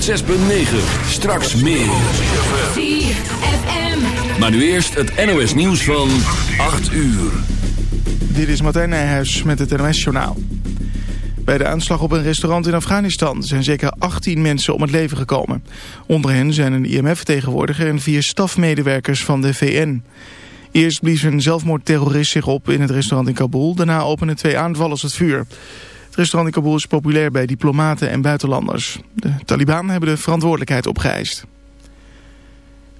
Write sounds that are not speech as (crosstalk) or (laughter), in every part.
106.9. Straks meer. Maar nu eerst het NOS nieuws van 8 uur. Dit is Martijn Nijhuis met het NOS journaal. Bij de aanslag op een restaurant in Afghanistan zijn zeker 18 mensen om het leven gekomen. Onder hen zijn een IMF-vertegenwoordiger en vier stafmedewerkers van de VN. Eerst blies een zelfmoordterrorist zich op in het restaurant in Kabul. Daarna openen twee aanvallers het vuur. Restaurant in Kabul is populair bij diplomaten en buitenlanders. De Taliban hebben de verantwoordelijkheid opgeëist.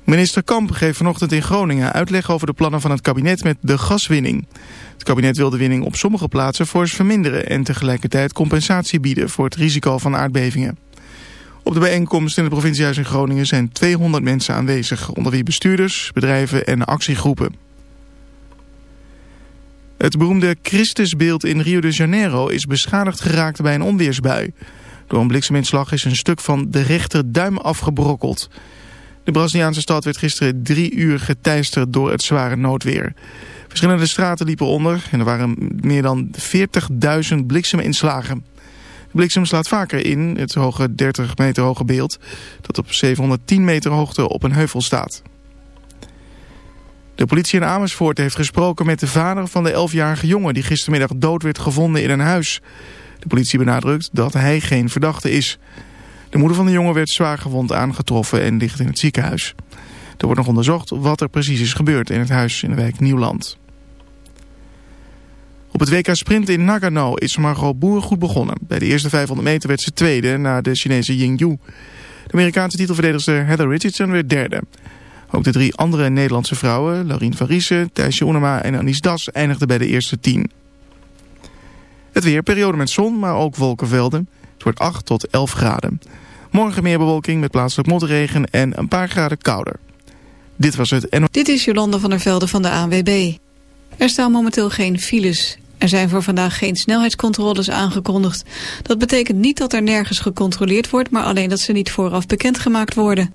Minister Kamp geeft vanochtend in Groningen uitleg over de plannen van het kabinet met de gaswinning. Het kabinet wil de winning op sommige plaatsen fors verminderen en tegelijkertijd compensatie bieden voor het risico van aardbevingen. Op de bijeenkomst in het provinciehuis in Groningen zijn 200 mensen aanwezig, onder wie bestuurders, bedrijven en actiegroepen. Het beroemde Christusbeeld in Rio de Janeiro is beschadigd geraakt bij een onweersbui. Door een blikseminslag is een stuk van de rechterduim afgebrokkeld. De Braziliaanse stad werd gisteren drie uur geteisterd door het zware noodweer. Verschillende straten liepen onder en er waren meer dan 40.000 blikseminslagen. De bliksem slaat vaker in, het hoge 30 meter hoge beeld... dat op 710 meter hoogte op een heuvel staat. De politie in Amersfoort heeft gesproken met de vader van de 11-jarige jongen... die gistermiddag dood werd gevonden in een huis. De politie benadrukt dat hij geen verdachte is. De moeder van de jongen werd zwaar gewond aangetroffen en ligt in het ziekenhuis. Er wordt nog onderzocht wat er precies is gebeurd in het huis in de wijk Nieuwland. Op het WK Sprint in Nagano is Margot Boer goed begonnen. Bij de eerste 500 meter werd ze tweede na de Chinese Yingyu. De Amerikaanse titelverdedigster Heather Richardson werd derde. Ook de drie andere Nederlandse vrouwen, Laurien van Riesen, Thijsje Oenema en Anis Das, eindigden bij de eerste tien. Het weer, periode met zon, maar ook wolkenvelden. Het wordt 8 tot 11 graden. Morgen meer bewolking met plaatselijk motregen en een paar graden kouder. Dit was het en... Dit is Jolanda van der Velde van de ANWB. Er staan momenteel geen files. Er zijn voor vandaag geen snelheidscontroles aangekondigd. Dat betekent niet dat er nergens gecontroleerd wordt... maar alleen dat ze niet vooraf bekendgemaakt worden.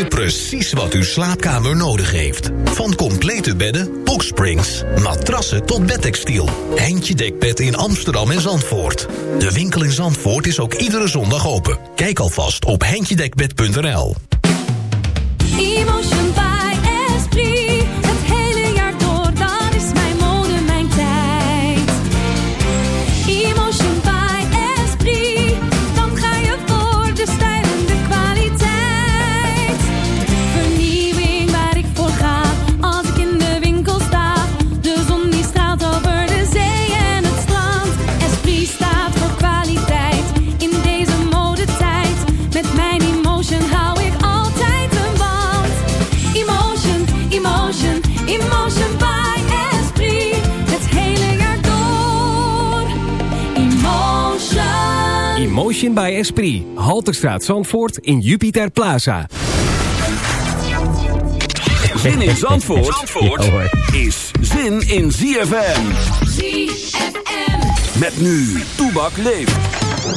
precies wat uw slaapkamer nodig heeft. Van complete bedden, boxsprings, matrassen tot bedtextiel. Heintje Dekbed in Amsterdam en Zandvoort. De winkel in Zandvoort is ook iedere zondag open. Kijk alvast op heintjedekbed.nl Motion by Esprit. Halterstraat Zandvoort in Jupiter Plaza. Zin in Zandvoort, Zandvoort (laughs) Ja, hoor. is zin in ZFM. ZFM. Met nu, Toebak leeft.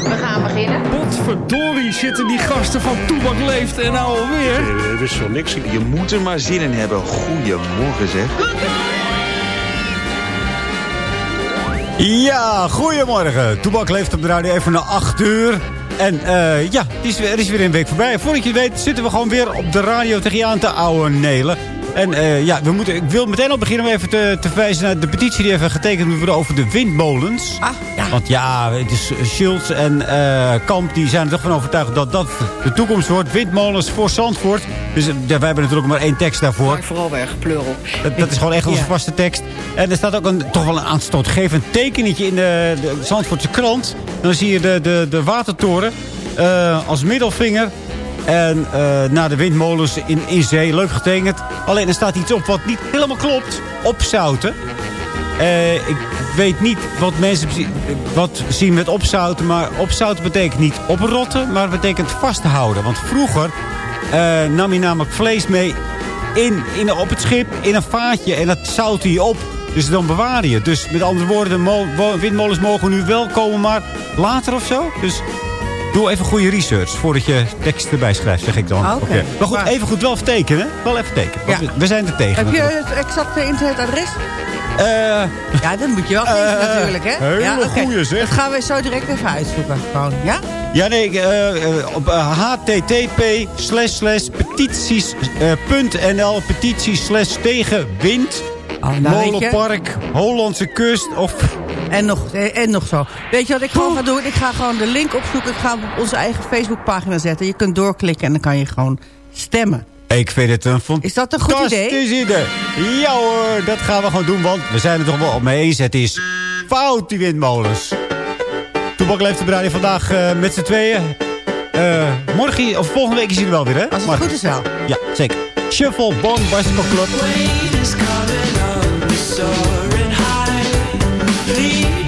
We gaan beginnen. Potverdorie zitten die gasten van Toebak Leeft en nou alweer. Er is zo niks. Je moet er maar zin in hebben. Goedemorgen zeg. Ja, goedemorgen. Toebak leeft op de radio even na 8 uur. En eh, ja, het is, er weer een week voorbij. Voordat je weet zitten we gewoon weer op de radio tegen je te ouwe nelen. En eh, ja, we moeten, ik wil meteen al beginnen om even te, te wijzen naar de petitie die even getekend worden over de windmolens. Ah, ja. Want ja, het is Schultz en eh, Kamp die zijn er toch van overtuigd dat dat de toekomst wordt. Windmolens voor Zandvoort. Dus eh, ja, wij hebben natuurlijk maar één tekst daarvoor. Maar vooral weer gepleur op. Dat, dat is gewoon echt onze Ja. vaste tekst. En er staat ook een, toch wel een aanstootgevend tekenetje in de, de Zandvoortse krant. Dan zie je de, de, de watertoren eh, als middelvinger. En eh, naar de windmolens in, in zee, leuk getekend. Alleen er staat iets op wat niet helemaal klopt. Opzouten. Eh, ik weet niet wat mensen wat zien met opzouten. Maar opzouten betekent niet oprotten, maar betekent vasthouden. Want vroeger eh, nam je namelijk vlees mee in, in, op het schip in een vaatje. En dat zoutte je op. Dus dan bewaar je. Dus met andere woorden, de mo- wo- windmolens mogen nu wel komen, maar later of zo. Dus doe even goede research voordat je tekst erbij schrijft, zeg ik dan. Ah, oké. Maar goed, Maar- even goed wel even tekenen. Wel even tekenen. Ja. we, zijn er tegen. Heb je het exacte internetadres? Eh, Ja, dat moet je wel geven Eh, natuurlijk, hè? hele ja, oké. goeie, zeg. Dat gaan we zo direct even uitzoeken. Gewoon, ja? Ja, nee, eh, op http slash slash petities slash tegen wind. Oh, nou. Molenpark, Hollandse kust of... En nog, eh, en nog zo. Weet je wat ik gewoon ga doen? Ik ga gewoon de link opzoeken. Ik ga hem op onze eigen Facebookpagina zetten. Je kunt doorklikken en dan kan je gewoon stemmen. Ik vind het een Is dat een goed idee? fantastisch idee. Ja hoor, dat gaan we gewoon doen, want we zijn er toch wel op mee eens. Het is fout, die windmolens. Toebak leeft de radio vandaag eh, met z'n tweeën. Eh, morgen, of volgende week is hij er wel weer, hè? Als het Morgen. goed is wel. Ja, zeker. Shuffle Bond Bicycle Club. I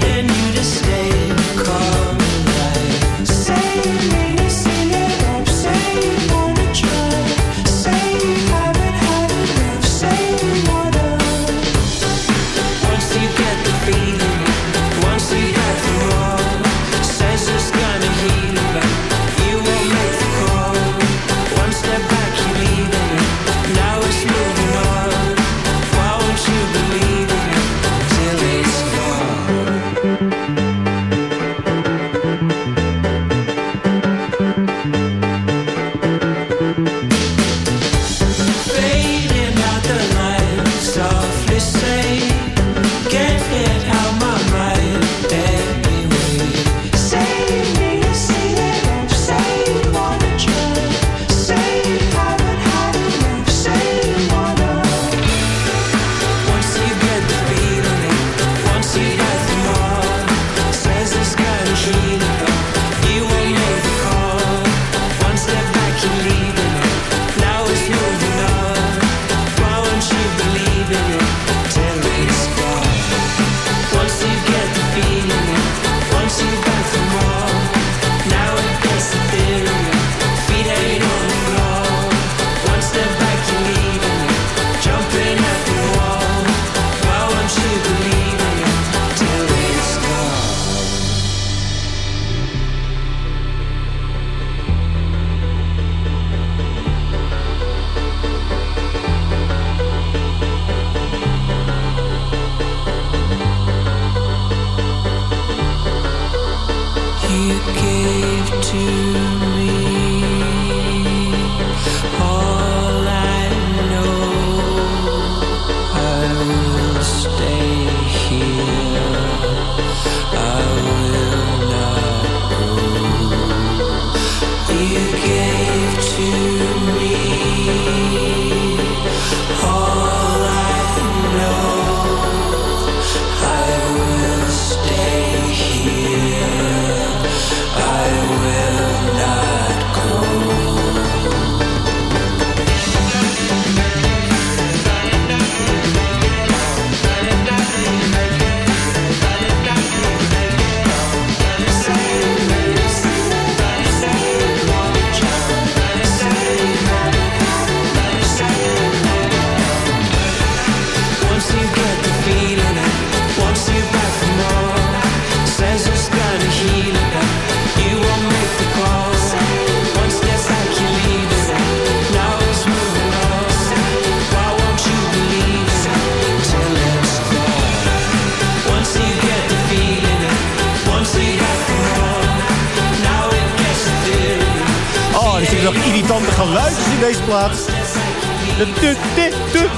deze plaats.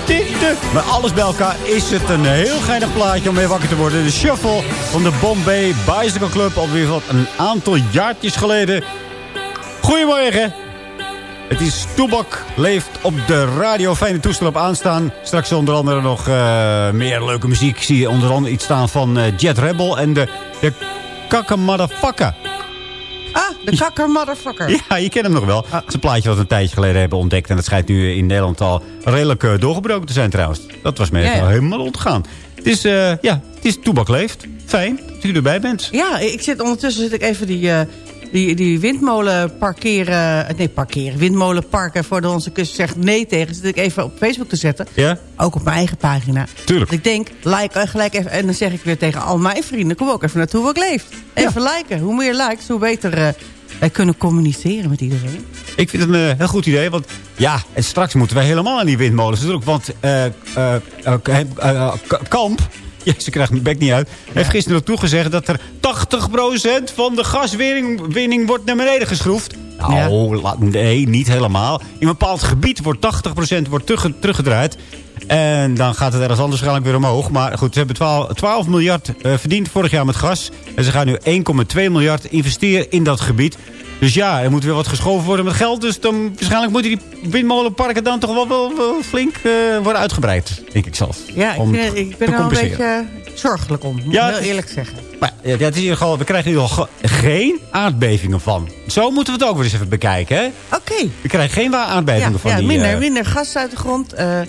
Tu. Maar alles bij elkaar is het een heel geinig plaatje om weer wakker te worden. De shuffle van de Bombay Bicycle Club. Alweer wat een aantal jaartjes geleden. Goedemorgen. Het is Toebak leeft op de radio. Fijne toestel op aanstaan. Straks onder andere nog eh, meer leuke muziek. Ik zie onder andere iets staan van eh, Jet Rebel en de, de Motherfucker. Ah, de kakker motherfucker. (laughs) Ja, je kent hem nog wel. Het is een plaatje wat we een tijdje geleden hebben ontdekt. En het schijnt nu in Nederland al redelijk eh, doorgebroken te zijn trouwens. Dat was me Ja, helemaal ontgaan. Het is, eh, ja, het is Toebak leeft. Fijn dat u erbij bent. Ja, ik zit ondertussen zit ik even die, eh, die, die windmolen parkeren... Nee, parkeren. Windmolen parken voor de onze kust zegt nee tegen. Zit ik even op Facebook te zetten. Ja? Ook op mijn eigen pagina. Tuurlijk. Dus ik denk, like gelijk even. En dan zeg ik weer tegen al mijn vrienden... kom ook even naartoe wat ik leef. Even liken. Hoe meer likes, hoe beter wij kunnen communiceren met iedereen. Ik vind het een eh, heel goed idee. Want ja, en straks moeten wij helemaal aan die windmolens natuurlijk. Want eh, eh, Kamp, (laughs) ja, ze krijgt mijn bek niet uit... heeft gisteren nog toegezegd dat er 80% van de gaswinning winning wordt naar beneden geschroefd. Nou, nee, niet helemaal. In een bepaald gebied wordt 80% wordt terugge- teruggedraaid. En dan gaat het ergens anders waarschijnlijk weer omhoog. Maar goed, ze hebben 12, 12 miljard eh, verdiend vorig jaar met gas. En ze gaan nu 1,2 miljard investeren in dat gebied. Dus ja, er moet weer wat geschoven worden met geld. Dus dan, waarschijnlijk moeten die windmolenparken dan toch wel, wel, wel flink eh, worden uitgebreid. Denk ik zelf. Ja, ik, vind- ik ben wel een beetje zorgelijk om. Moet Ja, ik heel eerlijk zeggen. Maar ja, het is in ieder geval, we krijgen geval ge- geen aardbevingen van. Zo moeten we het ook weer eens even bekijken. hè? Oké. We krijgen geen waar aardbevingen Ja, van ja die... minder, eh, minder gas uit de grond. eh,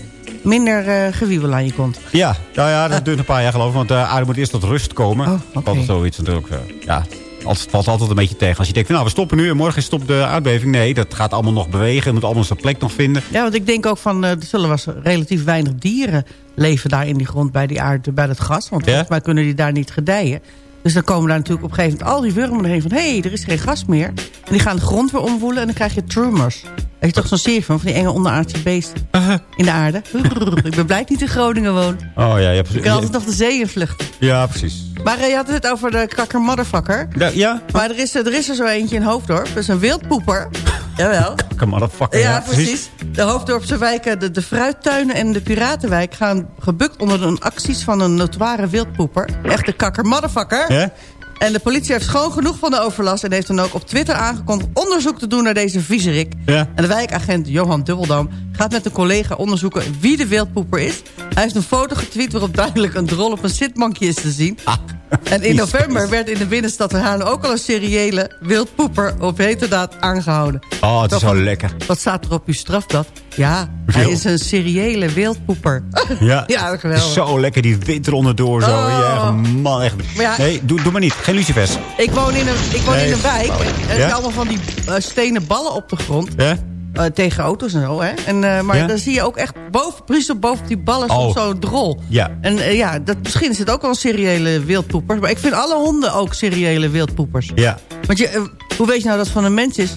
minder eh gewiebel aan je kont. Ja, nou ja, dat duurt een paar jaar geloof ik. Want de aarde moet eerst tot rust komen. Oh. Altijd zoiets natuurlijk. ja, het valt altijd een beetje tegen. Als je denkt, nou we stoppen nu en morgen stopt de aardbeving. Nee, dat gaat allemaal nog bewegen. Het moet allemaal zijn plek nog vinden. Ja, want ik denk ook van, er zullen eens relatief weinig dieren leven daar in die grond bij die aarde, bij dat gas. Want volgens mij kunnen die daar niet gedijen. Dus dan komen daar natuurlijk op een gegeven moment al die wurmen erheen van... hé, hey, er is geen gas meer. En die gaan de grond weer omwoelen en dan krijg je tremors. Heb je toch zo'n serie van, van die enge onderaardse beesten in de aarde? (laughs) ik ben blij dat ik niet in Groningen woon. Oh ja, je hebt, Ik kan altijd nog de zee in vluchten. ja precies. Maar eh, je had het over de kakker motherfucker. Ja, ja. Maar er is, er is er zo eentje in Hoofddorp. Dat is een wildpoeper. Jawel. Come on, fucker. Ja, precies. De Hoofddorpse wijken, de, de fruittuinen en de piratenwijk... gaan gebukt onder de acties van een notoire wildpoeper. Echte kakker motherfucker. Ja? En de politie heeft schoon genoeg van de overlast... en heeft dan ook op Twitter aangekondigd onderzoek te doen naar deze viezerik. Ja. En de wijkagent Johan Dubbeldam gaat met een collega onderzoeken wie de wildpoeper is. Hij heeft een foto getweet waarop duidelijk een drol op een zitbankje is te zien. Ah. En in (laughs) november werd in de binnenstad van Haarlem ook al een seriële wildpoeper op heterdaad aangehouden. Oh, het is zo lekker. Wat staat er op uw strafblad? Ja, hij is een seriële wildpoeper. Ja, (laughs) Ja, geweldig. zo lekker, die wind er onderdoor. Zo. Oh. Ja, man, echt. Ja- nee, doe, doe maar niet. Geen lucifers. Ik woon in een, ik woon Nee. in een wijk. En er zijn allemaal van die eh, stenen ballen op de grond. Ja? eh, tegen auto's en zo. Hè? En, eh, maar Ja? dan zie je ook echt boven, precies op boven die ballen Oh. oh. zo'n drol. Ja. En ja, dat, misschien is het ook wel een seriële wildpoeper. Maar ik vind alle honden ook seriële wildpoepers. Ja. Want je, hoe weet je nou dat het van een mens is?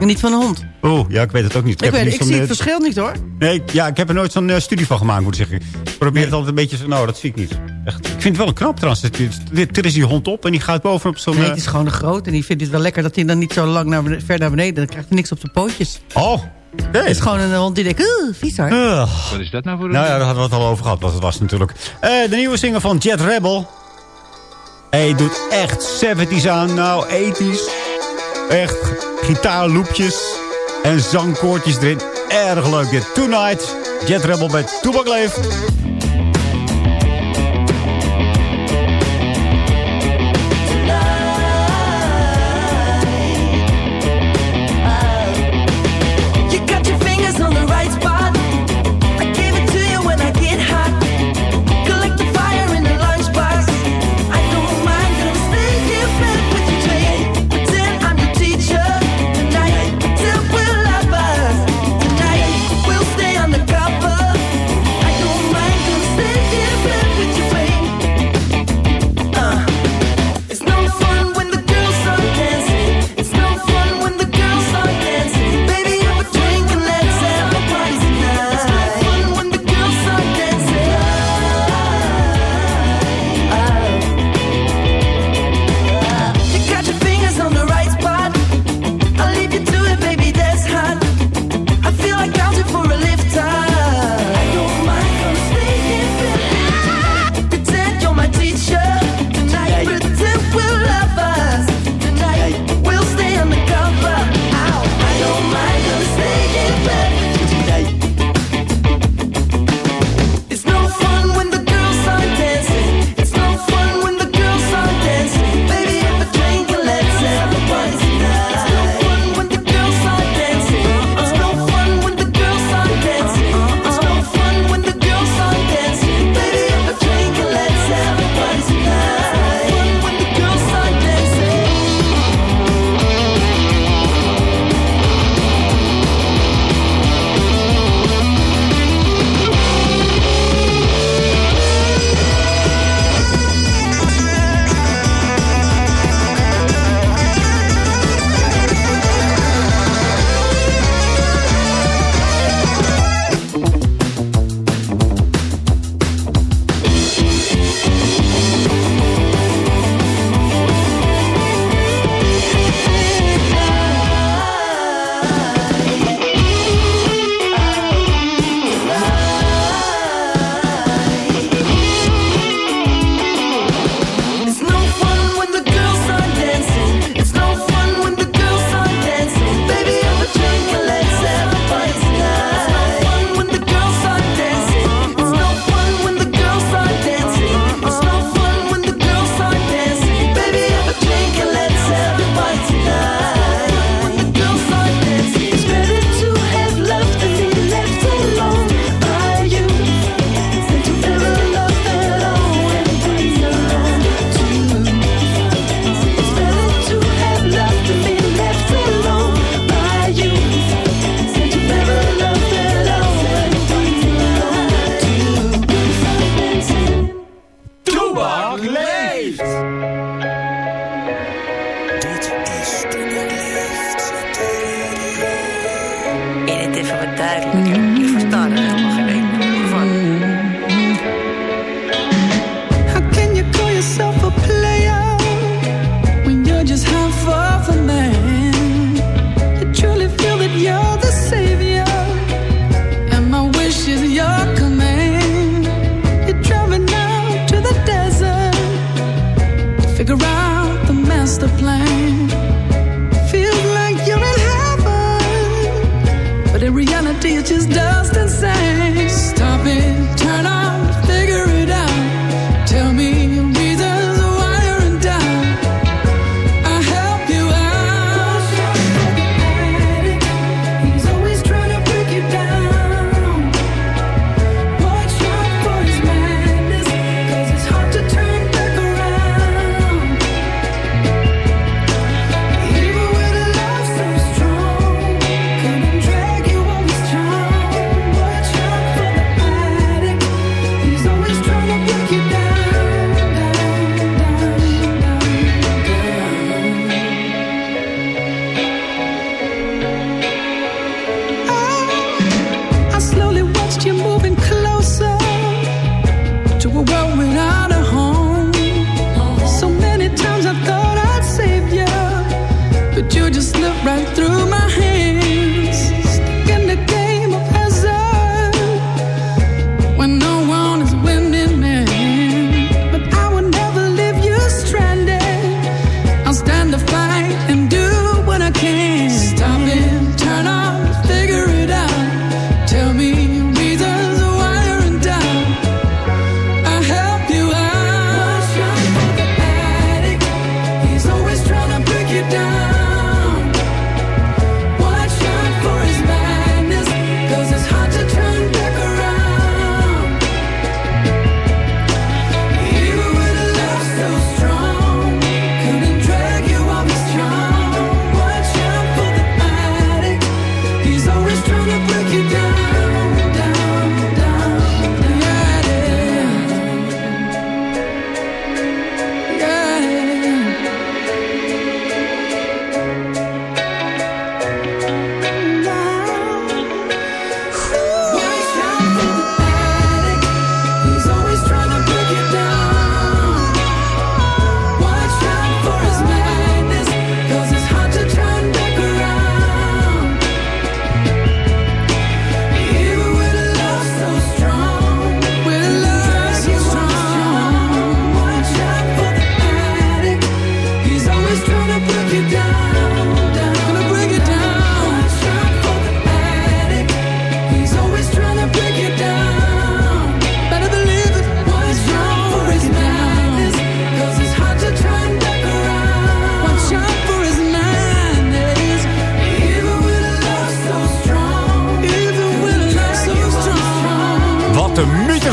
Niet van een hond. Oeh, ja, ik weet het ook niet. Ik, heb er weet, niet ik zie eh, het verschil niet hoor. Nee, ja, ik heb er nooit zo'n eh, studie van gemaakt, moet ik zeggen. Ik probeer het altijd een beetje zo... Nou, dat zie ik niet. Echt. Ik vind het wel een knap trouwens. Dit- dit- Er is die hond op en die gaat bovenop zo'n... Nee, eh, het is gewoon een groot. En die vindt het wel lekker dat hij dan niet zo lang naar beneden, ver naar beneden... dan krijgt hij niks op zijn pootjes. Oh, nee. Het is gewoon een hond die denkt, oeh, vies hoor. Wat is dat nou voor een... Nou ja, daar hadden we het al over gehad, wat het was natuurlijk. Eh, de nieuwe single van Jet Rebel. Hij doet echt 70s aan, nou 80s. Echt gitaarloopjes en zangkoortjes erin. Erg leuk dit. Tonight, Jet Rebel bij Toebak Leeft.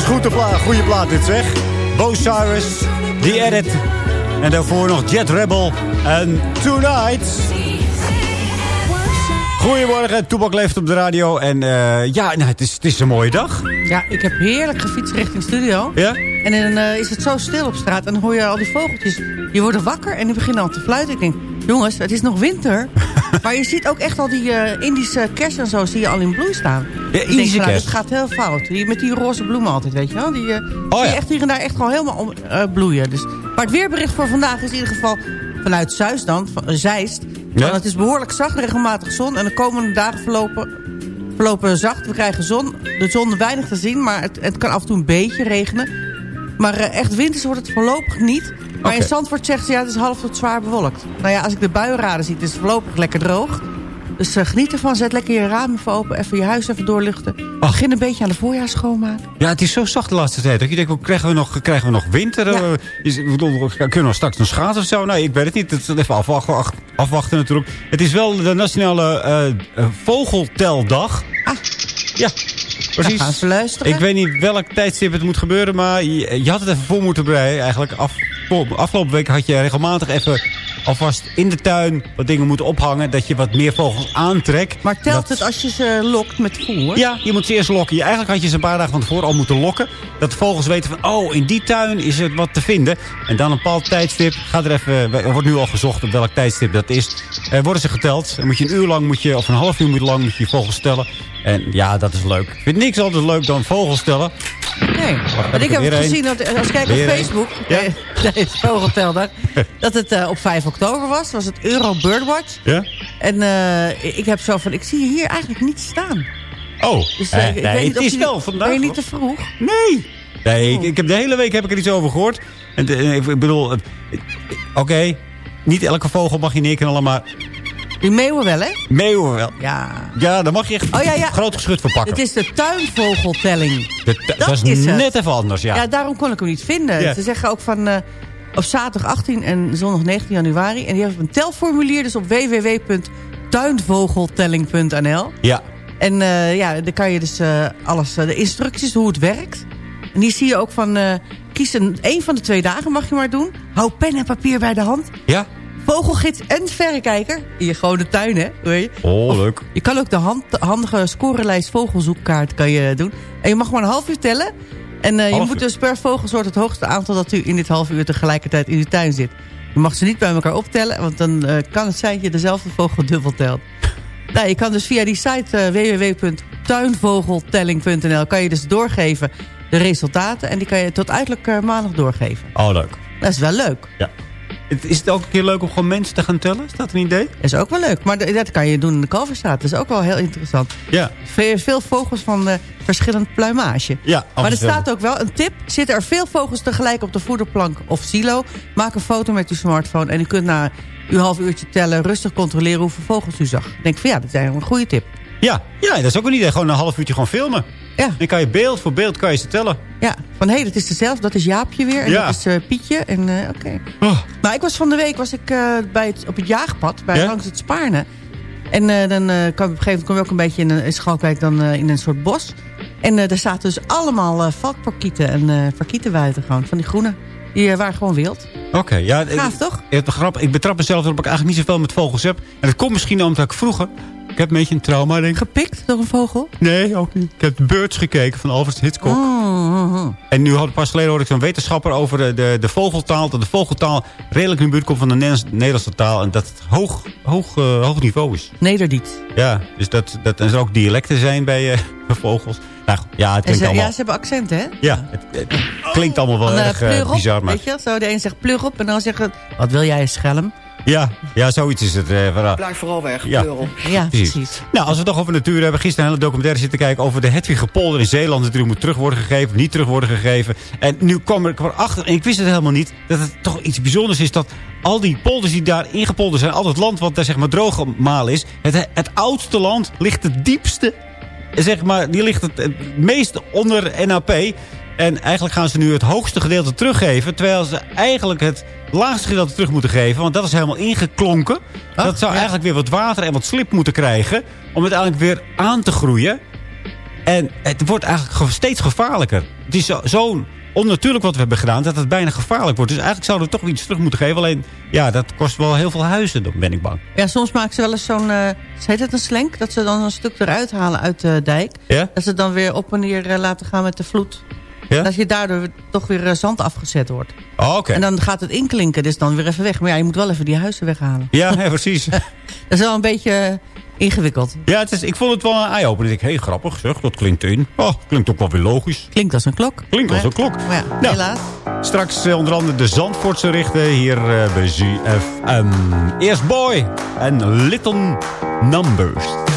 Goede pla goede plaat dit zeg. Bo Cyrus, The Edit. En daarvoor nog Jet Rebel en Tonight. Goedemorgen, Toebak leeft op de radio. En eh, ja, nou, het, is, het is een mooie dag. Ja, ik heb heerlijk gefietst richting studio. Ja? En dan eh, is het zo stil op straat. En dan hoor je al die vogeltjes. Die worden wakker en die beginnen al te fluiten. Ik denk, jongens, het is nog winter. (laughs) maar je ziet ook echt al die eh, Indische kersen en zo. Zie je al in bloei staan. Ja, Ik denk, nou. Het gaat heel fout. Die, met die roze bloemen altijd, weet je wel. Die eh, je ja. echt hier en daar echt gewoon helemaal om, eh, bloeien. Dus, maar het weerbericht voor vandaag is in ieder geval vanuit Zeist dan. Van, eh, Zeist. Ja? Want het is behoorlijk zacht, regelmatig zon. En de komende dagen verlopen, verlopen zacht. We krijgen zon. De zon weinig te zien, maar het, het kan af en toe een beetje regenen. Maar eh, echt winters wordt het voorlopig niet. Maar in Oké. Zandvoort zegt ze, ja, het is half tot zwaar bewolkt. Nou ja, als ik de buienraden zie, het is voorlopig lekker droog. Dus eh, geniet ervan, zet lekker je ramen even open, even je huis even doorluchten. Begin een beetje aan de voorjaar schoonmaken. Ja, het is zo zacht de laatste tijd. Dat je denkt, krijgen we nog, krijgen we nog winter? Ja. Eh, is, kunnen we straks nog schaatsen of zo? Nee, ik weet het niet. Het is even afwachten, afwachten natuurlijk. Het is wel de nationale eh, vogelteldag. Ah. Ja, precies. gaan ze luisteren. Ik weet niet welk tijdstip het moet gebeuren, maar je, je had het even voor moeten bereiden. Eigenlijk af, voor- afgelopen week had je regelmatig even alvast in de tuin wat dingen moeten ophangen. Dat je wat meer vogels aantrekt. Maar telt Dat- het als je ze lokt met voer? ja, je moet ze eerst lokken. Je, eigenlijk had je ze een paar dagen van tevoren al moeten lokken. Dat de vogels weten van, oh, in die tuin is er wat te vinden. En dan een bepaald tijdstip. Ga er even, er wordt nu al gezocht op welk tijdstip dat is. Eh, worden ze geteld. Dan moet je een uur lang, moet je, of een half uur lang moet je je vogels tellen. En ja, dat is leuk. Ik vind niks altijd leuk dan vogels tellen. Nee, ik heb het gezien, dat, als ik kijk op. Facebook, Ja. deze vogelteldag, (laughs) (laughs) dat het eh, op 5 oktober was. was het Euro Birdwatch. Ja? En eh, ik heb zo van, ik zie je hier eigenlijk niet staan. Oh, Dus, eh, ik nee, weet niet het of is wel vandaag. Ben je niet te vroeg? Nee. Nee, ik, ik heb de hele week heb ik er iets over gehoord. En ik bedoel, oké, niet elke vogel mag je neerknallen, maar Die meeuwen wel, hè? meeuwen wel. Ja. Ja, dan mag je echt Oh, ja, ja. groot geschut verpakken. Het is de tuinvogeltelling. De- dat, dat is, het. net even anders, ja. Ja. daarom kon ik hem niet vinden. Ja. Ze zeggen ook van eh, op zaterdag 18 en zondag 19 januari. En die hebben een telformulier dus op www.tuinvogeltelling.nl. Ja. En eh, ja, dan kan je dus eh, alles, de instructies, hoe het werkt. En die zie je ook van, kies een, een van de twee dagen mag je maar doen. Hou pen en papier bij de hand. Ja? Vogelgids en verrekijker. In je gewone tuin, hè? Weet je? Oh, leuk. Je kan ook de hand, handige scorelijst vogelzoekkaart kan je doen. En je mag maar een half uur tellen. En eh, je moet dus per vogelsoort het hoogste aantal dat u in dit half uur tegelijkertijd in uw tuin zit. Je mag ze niet bij elkaar optellen, want dan eh, kan het zijn dat je dezelfde vogel dubbel telt. (laughs) nou, je kan dus via die site eh, www.tuinvogeltelling.nl kan je dus doorgeven de resultaten. En die kan je tot uiterlijk maandag doorgeven. Oh, leuk. Dat is wel leuk. Ja. Is het ook een keer leuk om gewoon mensen te gaan tellen? Is dat een idee? Dat is ook wel leuk. Maar dat kan je doen in de Kalverstraat. Dat is ook wel heel interessant. Ja. Veel, veel vogels van eh, verschillend pluimage. Ja, Maar er staat ook wel een tip. Zitten er veel vogels tegelijk op de voederplank of silo? Maak een foto met uw smartphone. En u kunt na uw half uurtje tellen rustig controleren hoeveel vogels u zag. Ik denk van ja, dat is eigenlijk een goede tip. Ja. ja, dat is ook een idee. Gewoon een half uurtje gewoon filmen. Ja. Dan kan je beeld voor beeld kan je ze tellen. Ja, van hé, hey, dat is dezelfde. Dat is Jaapje weer. En Ja. dat is eh, Pietje. En eh, oké. Oh. Nou, ik was van de week was ik, eh, bij het, op het jaagpad. Bij Ja? langs het Spaarne. En dan kwam op een gegeven moment kom je ook een beetje in, een, in Schalkwijk dan in een soort bos. En daar zaten dus allemaal valkparkieten en parkietenwijten gewoon. Van die groene. Die waren gewoon wild. Oké, ja. Gaaf, ik, toch? Het grap, ik betrap mezelf dat ik eigenlijk niet zoveel met vogels heb. En dat komt misschien omdat ik vroeger... Ik heb een beetje een trauma, denk ik. Gepikt door een vogel? Nee, ook niet. Ik heb de Birds gekeken van Alfred Hitchcock. Oh. En nu had pas geleden hoorde ik zo'n wetenschapper over de, de, de vogeltaal. Dat de vogeltaal redelijk in de buurt komt van de Nederlands- Nederlandse taal. En dat het hoog, hoog, eh, hoog niveau is. Nederdiet. Ja, dus dat, dat er ook dialecten zijn bij, eh, (laughs) vogels. Nou, ja, het klinkt ze, allemaal... ja, ze hebben accenten, hè? Ja, het, het klinkt allemaal wel erg eh, bizar. Maar... weet je? Zo, de een zegt pleur op en dan zegt het... Wat wil jij, schelm? Ja, ja, zoiets is het. eh, ah. Blijf vooral weg, Ja. Ja, Precies. precies. Nou, als we het toch over natuur hebben. Gisteren een hele documentaire zitten kijken over de Hedwigepolder in Zeeland. Natuurlijk moet terug worden gegeven, niet terug worden gegeven. En nu kwam er kwam erachter, en ik wist het helemaal niet, dat het toch iets bijzonders is dat al die polders die daar ingepolderd zijn, al het land wat daar zeg maar droogmaal is, het, het oudste land ligt het diepste, zeg maar, die ligt het, het meest onder NAP. En eigenlijk gaan ze nu het hoogste gedeelte teruggeven. Terwijl ze eigenlijk het laagste gedeelte terug moeten geven. Want dat is helemaal ingeklonken. dat zou ja. eigenlijk weer wat water en wat slip moeten krijgen. Om uiteindelijk weer aan te groeien. En het wordt eigenlijk ge- steeds gevaarlijker. Het is zo- zo'n onnatuurlijk wat we hebben gedaan... dat het bijna gevaarlijk wordt. Dus eigenlijk zouden we toch iets terug moeten geven. Alleen, ja, dat kost wel heel veel huizen, dan ben ik bang. Ja, soms maken ze wel eens zo'n, eh heet het een slenk? Dat ze dan een stuk eruit halen uit de dijk. Ja? Dat ze het dan weer op en neer eh, laten gaan met de vloed. Ja? Dat je daardoor toch weer eh, zand afgezet wordt. Oh, oké. En dan gaat het inklinken, dus dan weer even weg. Maar ja, je moet wel even die huizen weghalen. Ja, ja, precies. (laughs) Dat is wel een beetje eh, ingewikkeld. Ja, het is, ik vond het wel een eye-opener. Ik denk, hé, grappig zeg, dat klinkt in. Oh, klinkt ook wel weer logisch. Klinkt als een klok. Klinkt als een klok. Maar ja, Nou, helaas. Straks eh, onder andere de Zandvoortse richten hier eh, bij ZFM. Eerst Boy en Little Numbers.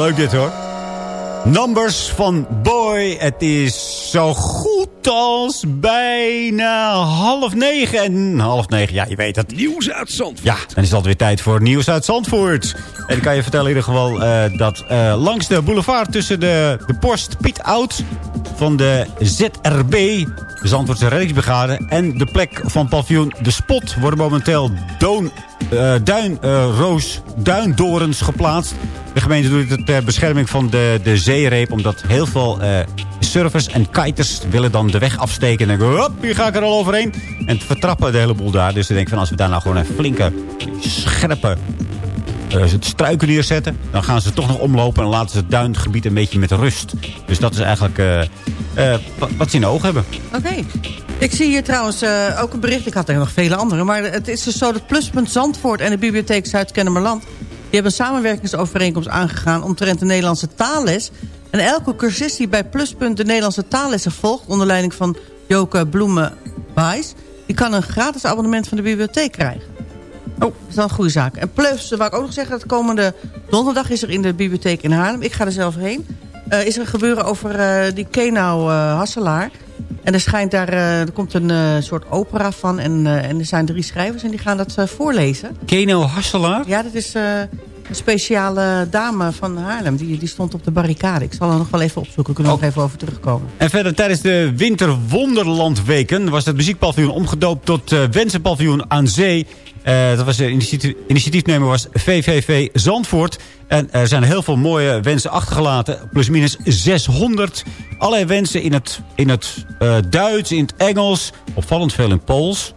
Leuk dit hoor. Numbers van Boy. Het is zo goed als bijna half negen. En half negen, ja, je weet het. Nieuws uit Zandvoort. Ja, dan is het alweer tijd voor nieuws uit Zandvoort. En ik kan je vertellen in ieder geval eh, dat eh, langs de boulevard tussen de, de post Piet Oud van de ZRB, de Zandvoortse reddingsbrigade, en de plek van paviljoen De Spot worden momenteel doon, eh, duin, eh, duindorens geplaatst. De gemeente doet het ter bescherming van de, de zeereep, omdat heel veel eh, surfers en kiters willen dan de weg afsteken. En denken, hop, hier ga ik er al overheen. En vertrappen de hele boel daar. Dus ik denk van als we daar nou gewoon een flinke, scherpe struiken neerzetten. Dan gaan ze toch nog omlopen en laten ze het duingebied een beetje met rust. Dus dat is eigenlijk eh, eh, wat, ze in de ogen hebben. Oké. Ik zie hier trouwens eh, ook een bericht. Ik had er nog vele andere. Maar het is dus zo dat Pluspunt Zandvoort en de Bibliotheek Zuid-Kennemerland... die hebben een samenwerkingsovereenkomst aangegaan... omtrent de Nederlandse taalles. En elke cursist die bij Pluspunt de Nederlandse taallessen volgt... onder leiding van Joke Bloemen-Baes... die kan een gratis abonnement van de bibliotheek krijgen. Oh, dat is wel een goede zaak. En plus, wou ik ook nog zeggen... dat komende donderdag is er in de bibliotheek in Haarlem... ik ga er zelf heen... eh, is er een gebeuren over eh, die Kenau eh, Hasselaar... En er schijnt daar, er komt een soort opera van en, en er zijn drie schrijvers en die gaan dat voorlezen. Keno Hasselaar? Ja, dat is een speciale dame van Haarlem. Die, die stond op de barricade. Ik zal er nog wel even opzoeken. Kunnen we nog even over terugkomen. En verder tijdens de Winterwonderlandweken was het muziekpaviljoen omgedoopt tot uh, Wensenpaviljoen aan Zee. Eh, dat was de initiatief, initiatiefnemer was VVV Zandvoort. En er zijn heel veel mooie wensen achtergelaten. Plus minus 600. Allerlei wensen in het, in het eh, Duits, in het Engels. Opvallend veel in Pools.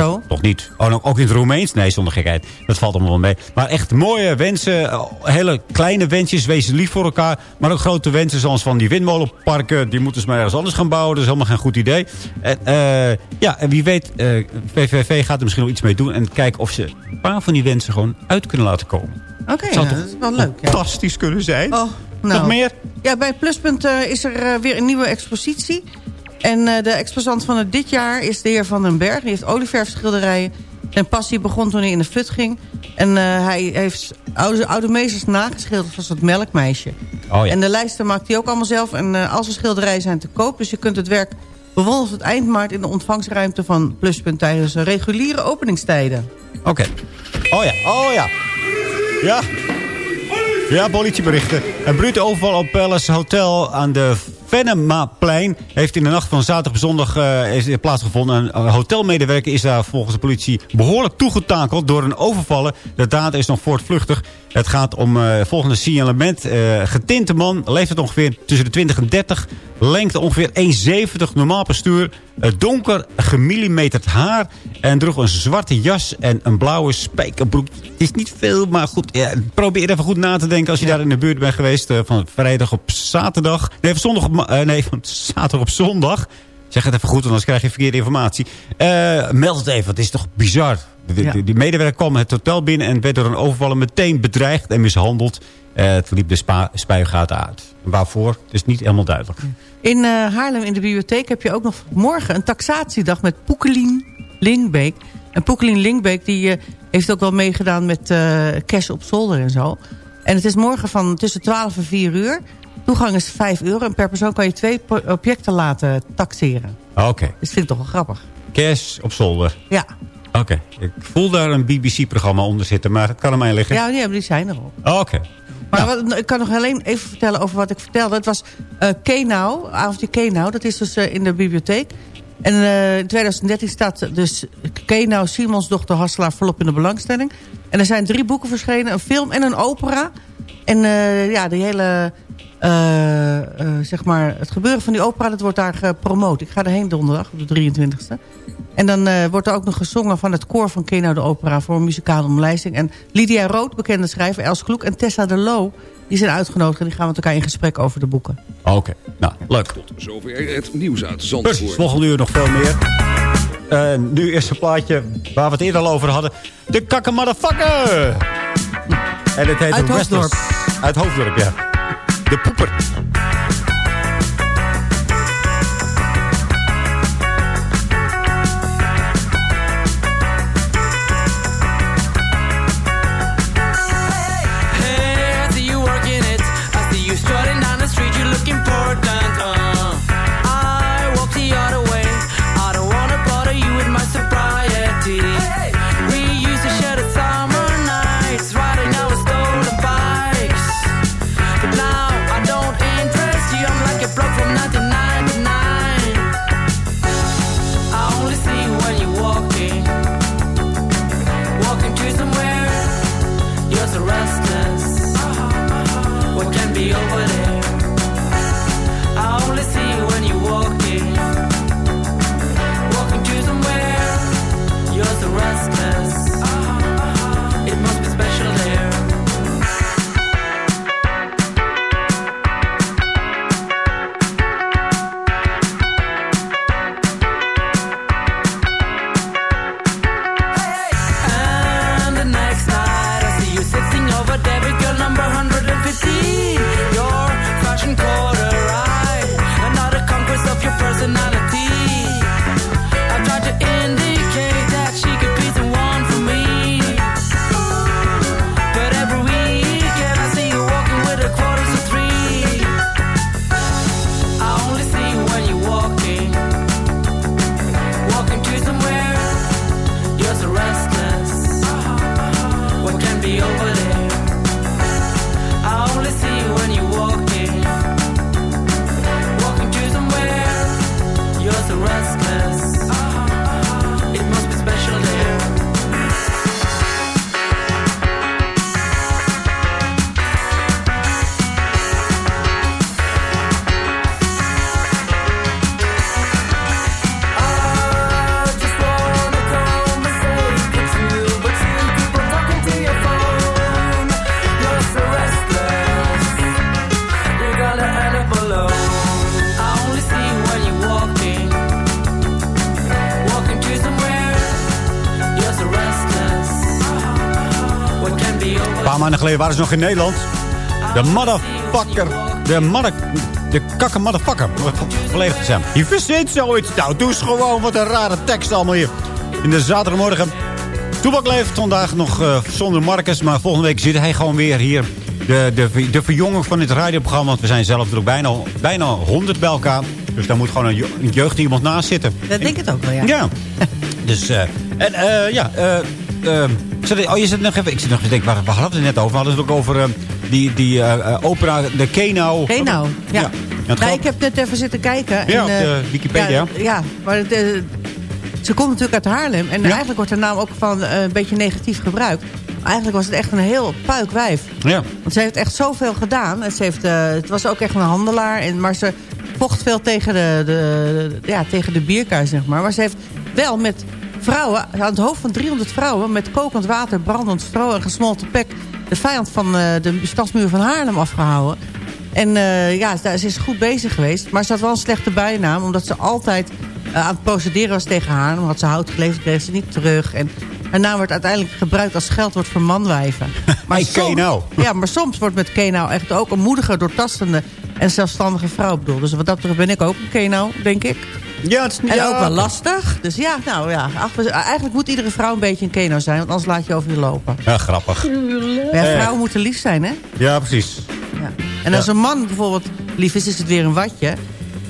Zo? Nog niet. Oh, ook in het Roemeens? Nee, zonder gekheid. Dat valt allemaal wel mee. Maar echt mooie wensen. eh, Hele kleine wensjes. Wees lief voor elkaar. Maar ook grote wensen zoals van die windmolenparken. Die moeten ze maar ergens anders gaan bouwen. Dat is helemaal geen goed idee. En, eh, ja, en wie weet, eh, VVV gaat er misschien nog iets mee doen. En kijken of ze een paar van die wensen gewoon uit kunnen laten komen. Oké, Zou ja, toch dat is wel leuk. Ja. Fantastisch kunnen zijn. Oh, nou. Nog meer? Ja, bij Pluspunt is er weer een nieuwe expositie. En eh, de exposant van het dit jaar is de heer Van den Berg. Die heeft olieverfschilderijen. Zijn passie begon toen hij in de flut ging. En eh, hij heeft oude, oude meesters nageschilderd zoals het melkmeisje. Oh ja. En de lijsten maakt hij ook allemaal zelf. En eh, al zijn schilderijen zijn te koop. Dus je kunt het werk bewonderen tot eind maart... in de ontvangstruimte van Pluspunt tijdens de reguliere openingstijden. Oké. Oh ja, oh ja. Ja. Ja, politieberichten. Een brute overval op Palace Hotel aan de Venemaplein... heeft in de nacht van zaterdag op zondag eh, er plaatsgevonden. Een hotelmedewerker is daar volgens de politie behoorlijk toegetakeld... door een overvallen. De dader is nog voortvluchtig. Het gaat om eh volgende signalement. Eh, getinte man, leeftijd ongeveer tussen de 20 en 30. Lengte ongeveer 1,70, normaal postuur. eh, donker gemillimeterd haar. En droeg een zwarte jas en een blauwe spijkerbroek. Het is niet veel, maar goed. Ja, probeer even goed na te denken als je daar in de buurt bent geweest. eh, van vrijdag op zaterdag. Nee, van, zondag op, ma- nee, van zaterdag op zondag. Zeg het even goed, anders krijg je verkeerde informatie. Meld het even, het is toch bizar. De- Ja. de- die medewerker kwam het hotel binnen en werd door een overvaller meteen bedreigd en mishandeld. Eh, het liep de spa- spuigaten uit. Waarvoor? Het is niet helemaal duidelijk. In eh, Haarlem in de bibliotheek heb je ook nog morgen een taxatiedag met Poekelien Linkbeek. En Poekelien Linkbeek die, eh, heeft ook wel meegedaan met cash op zolder en zo. En het is morgen van tussen 12 en 4 uur. Toegang is 5 euro en per persoon kan je twee objecten laten taxeren. Oké. Dus dat vind ik toch wel grappig. Cash op zolder. Ja, Oké. Ik voel daar een BBC-programma onder zitten, maar het kan aan mij liggen. ja die, zijn er al. Oké. Maar wat, ik kan nog alleen even vertellen over wat ik vertelde. Het was eh Kenau, avondje Kenau. Dat is dus eh, in de bibliotheek. En eh, in 2013 staat dus Kenau Simons dochter Hasselaar volop in de belangstelling. En er zijn drie boeken verschenen. Een film en een opera. En ja, die hele... zeg maar, het gebeuren van die opera, dat wordt daar gepromoot. Ik ga erheen donderdag, op de 23e. En dan eh, wordt er ook nog gezongen van het koor van Kenau de Opera... voor een muzikale omlijsting. En Lydia Rood, bekende schrijver, Els Kloek en Tessa de Loo... die zijn uitgenodigd en die gaan met elkaar in gesprek over de boeken. Oké. Nou, leuk. Zover het nieuws uit Precies, Zandvoort. volgende uur nog veel meer. Eh, nu eerst een plaatje waar we het eerder al over hadden. De kakke motherfucker! En het heet Uit. Hoofddorp. Uit Hoofddorp, ja. De poeper. Waren ze nog in Nederland. De motherfucker. De mother... De kakke motherfucker. Volledig te zijn. Je verzint zoiets. Nou, doe eens gewoon. Wat een rare tekst allemaal hier. In de zaterdagmorgen. Toebak leeft vandaag nog eh, zonder Marcus. Maar volgende week zit hij gewoon weer hier. De, de, de verjonger van dit radioprogramma. Want we zijn zelf er ook bijna, bijna 100 bij elkaar. Dus daar moet gewoon een, je- een jeugd iemand naast zitten. Dat denk ik het ook wel, ja. Ja. (laughs) Dus, eh, en eh, ja, oh, je zit nog even, ik zit nog te denken, waar, waar hadden we het net over? We hadden het ook over eh, die, die eh, eh, opera, de Kenau. Kenau, ja. Ja, Nou, gaat- ik heb net even zitten kijken. Ja, en, op eh, de Wikipedia. Ja, ja, maar het, eh, ze komt natuurlijk uit Haarlem. En eigenlijk wordt de naam ook van eh, een beetje negatief gebruikt. Eigenlijk was het echt een heel puikwijf. Ja. Want ze heeft echt zoveel gedaan. En ze heeft, eh, het was ook echt een handelaar. En, maar ze vocht veel tegen de, de, ja, tegen de zeg maar. Maar ze heeft wel met vrouwen, aan het hoofd van 300 vrouwen... met kokend water, brandend stro en gesmolten pek... de vijand van eh, de stadsmuur van Haarlem afgehouden. En eh, ja, ze is goed bezig geweest. Maar ze had wel een slechte bijnaam... omdat ze altijd eh, aan het procederen was tegen Haarlem. Had ze hout geleverd, kreeg ze niet terug. En haar naam wordt uiteindelijk gebruikt als scheldwoord voor manwijven. (laughs) Hey, Kenau. (laughs) Ja, maar soms wordt met Kenau echt ook een moedige, doortastende en zelfstandige vrouw bedoeld. Dus wat dat betreft ben ik ook een Kenau, denk ik. Ja, het is niet... En ja, ook wel lastig. Dus ja, nou ja. ach, Eigenlijk moet iedere vrouw een beetje een Kenau zijn. Want anders laat je over je lopen. Ja, grappig. Ja, Eh. vrouwen moeten lief zijn, hè? Ja, precies. Ja. En als een man bijvoorbeeld lief is, is het weer een watje.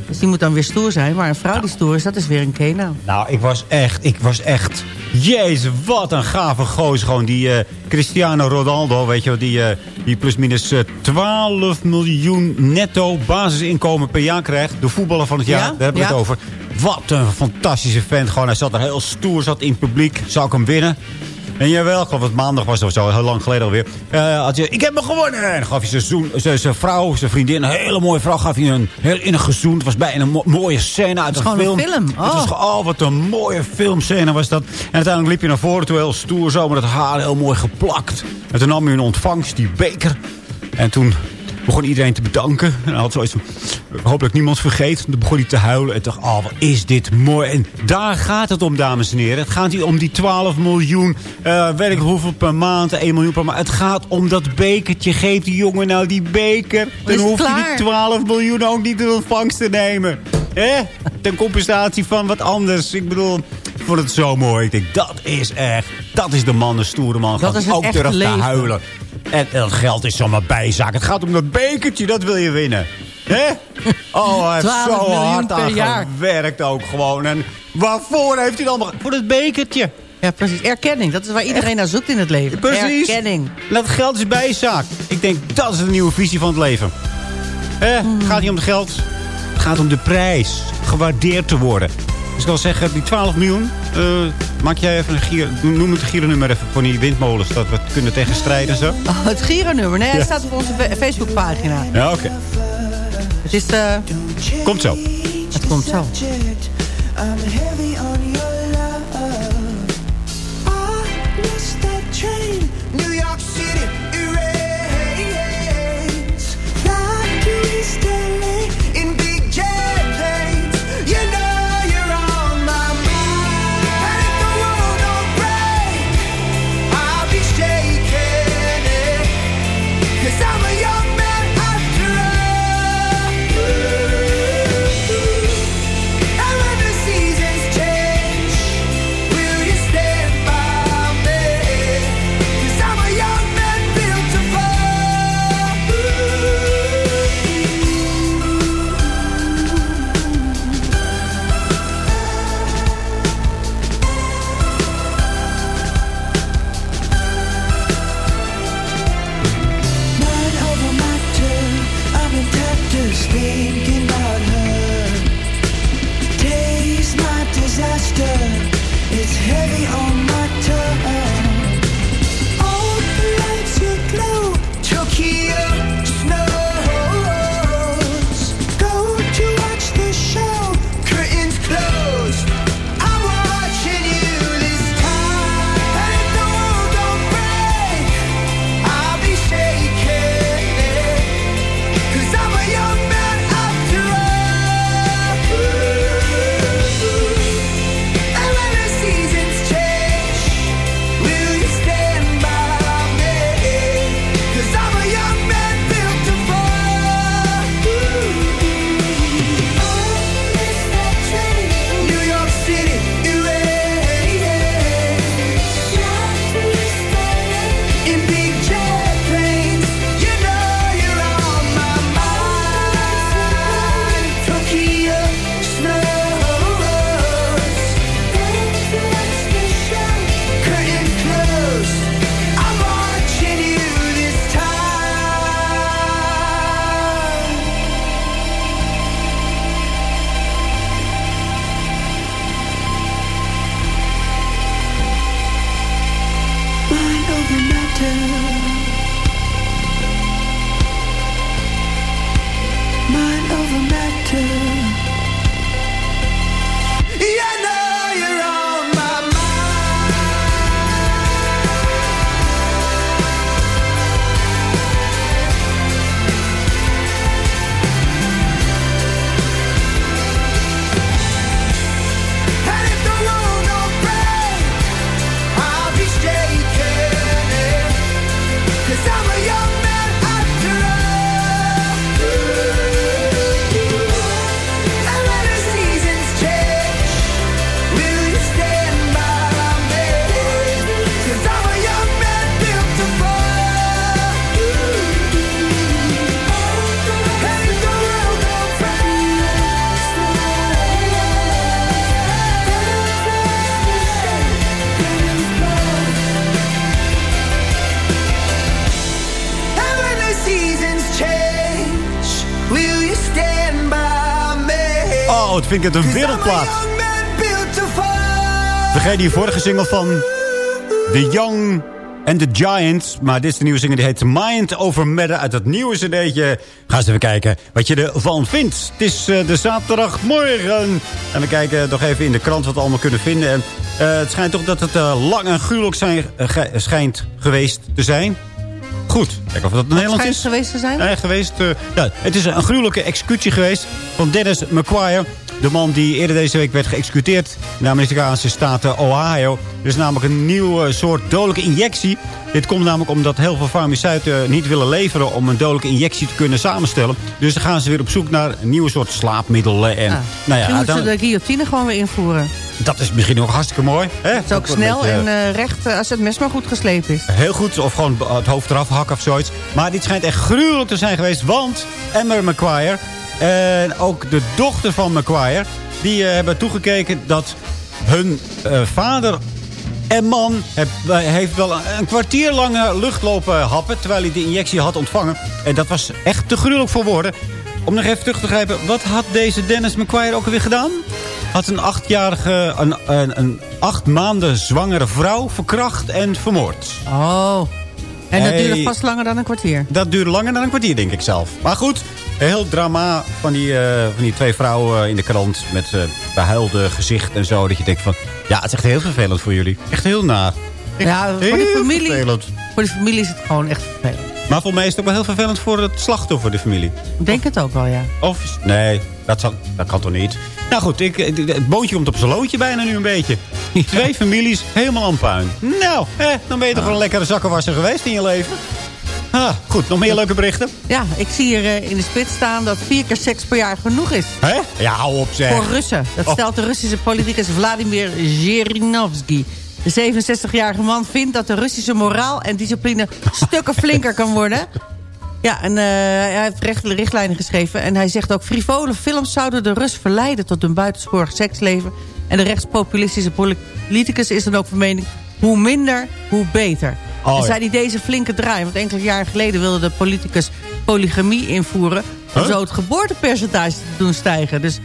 Dus die moet dan weer stoer zijn. Maar een vrouw die stoer is, dat is weer een Kenau. Nou, ik was echt, ik was echt... Jezus, wat een gave goos. Gewoon die eh, Cristiano Ronaldo, weet je wel. Die, eh, die plusminus eh, 12 miljoen netto basisinkomen per jaar krijgt. De voetballer van het jaar, Ja, daar hebben we ja. het over. Wat een fantastische vent. Gewoon, hij zat er heel stoer, zat in het publiek. Zou ik hem winnen? En jawel, ik geloof dat het maandag was of zo, heel lang geleden alweer. Eh, had je, ik heb hem gewonnen! En dan gaf hij zijn, vrouw, zijn vriendin, een hele mooie vrouw, gaf hij een heel innig gezoen. Het was bijna een mo- mooie scène uit is een gewoon film. een film. Het was Oh. oh, wat een mooie filmscène was dat. En uiteindelijk liep je naar voren toe, heel stoer zo, met het haar heel mooi geplakt. En toen nam hij in ontvangst die beker. En toen begon iedereen te bedanken. En had zoiets van, hopelijk niemand vergeet. Toen begon hij te huilen en dacht, oh, wat is dit mooi. En daar gaat het om, dames en heren. Het gaat niet om die 12 miljoen, eh weet ik hoeveel per maand, 1 miljoen per maand. Het gaat om dat bekertje. Geef die jongen nou die beker. Dan hoeft hij klaar? die 12 miljoen ook niet in ontvangst te nemen. Hè? Ten compensatie van wat anders. Ik bedoel, ik vond het zo mooi. Ik denk, dat is echt, dat is de man, de stoere man. Dat Gaat is ook durft te huilen. En dat geld is zomaar bijzaak. Het gaat om dat bekertje, dat wil je winnen. Hè? Oh, hij heeft 12 zo miljoen hard per aan jaar. gewerkt ook gewoon. En waarvoor heeft hij dan nog... Voor het bekertje. Ja, precies. Erkenning. Dat is waar iedereen naar zoekt in het leven. Precies. Erkenning. En dat geld is bijzaak. Ik denk, dat is de nieuwe visie van het leven. Hmm. Het gaat niet om het geld. Het gaat om de prijs. Gewaardeerd te worden. Dus ik wil zeggen, die 12 miljoen... eh, maak jij even een gier... Noem het Gierenummer even voor die windmolens. Dat we het kunnen tegenstrijden en zo. Oh, het Giro-nummer. Nee, Ja. het staat op onze Facebookpagina. Ja, oké. Het is... eh Komt zo. het komt zo. I'm heavy on your vind ik het een wereldplaat. Vergeet die vorige single van The Young and the Giants. Maar dit is de nieuwe single, die heet Mind Over Matter. Uit het nieuwe cd'tje. Ga eens even kijken wat je ervan vindt. Het is eh, de zaterdagmorgen. En we kijken nog even in de krant wat we allemaal kunnen vinden. En, eh, het schijnt toch dat het eh, lang en gruwelijk zijn, ge- schijnt geweest te zijn. Goed, kijk of dat Nederlands schijnt is. geweest te zijn? Ja, geweest. eh, ja, het is een gruwelijke executie geweest van Dennis McQuire. De man die eerder deze week werd geëxecuteerd in de Amerikaanse staat eh, Ohio. Er is namelijk een nieuwe soort dodelijke injectie. Dit komt namelijk omdat heel veel farmaceuten niet willen leveren... om een dodelijke injectie te kunnen samenstellen. Dus dan gaan ze weer op zoek naar een nieuwe soort slaapmiddelen. En, Ah, nou ja, Misschien moeten ze dan- de guillotine gewoon weer invoeren. dat is misschien nog hartstikke mooi. Hè? Het is ook snel beetje, en eh, recht eh, als het mes maar goed geslepen is. Heel goed, of gewoon het hoofd eraf hakken of zoiets. Maar dit schijnt echt gruwelijk te zijn geweest. Want Emmer McQuire en ook de dochter van McQuire... die eh, hebben toegekeken dat hun eh, vader en man heb- eh, heeft wel een, kwartier lang eh, lucht lopen happen... terwijl hij de injectie had ontvangen. En dat was echt te gruwelijk voor woorden. Om nog even terug te grijpen, wat had deze Dennis McQuire ook alweer gedaan? Had een achtjarige, een, een, een acht maanden zwangere vrouw verkracht en vermoord. Oh. En dat Hey. duurde vast langer dan een kwartier. Dat duurde langer dan een kwartier, denk ik zelf. Maar goed, heel drama van die, eh, van die twee vrouwen in de krant... met eh behuilde gezicht en zo. Dat je denkt van, ja, het is echt heel vervelend voor jullie. Echt heel naar. Echt Ja, voor die, heel familie, vervelend. voor die familie is het gewoon echt vervelend. Maar voor mij is het ook wel heel vervelend voor het slachtoffer, de familie. Ik denk het ook wel, ja. Of, nee, dat, zal, dat kan toch niet? Nou goed, ik, het boontje komt op zijn loodje bijna nu een beetje. (laughs) Twee families, helemaal aan puin. Nou, eh, dan ben je toch wel een lekkere zakkenwasser geweest in je leven. Ah, goed, nog meer leuke berichten? Ja, ik zie hier eh, in de spits staan dat vier keer seks per jaar genoeg is. Hè? Ja, hou op zeg. Voor Russen. Dat Oh. stelt de Russische politicus Vladimir Zhirinovsky. De 67-jarige man vindt dat de Russische moraal en discipline (laughs) stukken flinker kan worden. Ja, en eh, hij heeft recht- richtlijnen geschreven. En hij zegt ook, frivole films zouden de Rus verleiden tot een buitensporig seksleven. En de rechtspopulistische politicus is dan ook van mening, hoe minder, hoe beter. Oh, en ja. hij deze flinke draai, want enkele jaren geleden wilde de politicus polygamie invoeren. Om Huh? zo het geboortepercentage te doen stijgen. Dus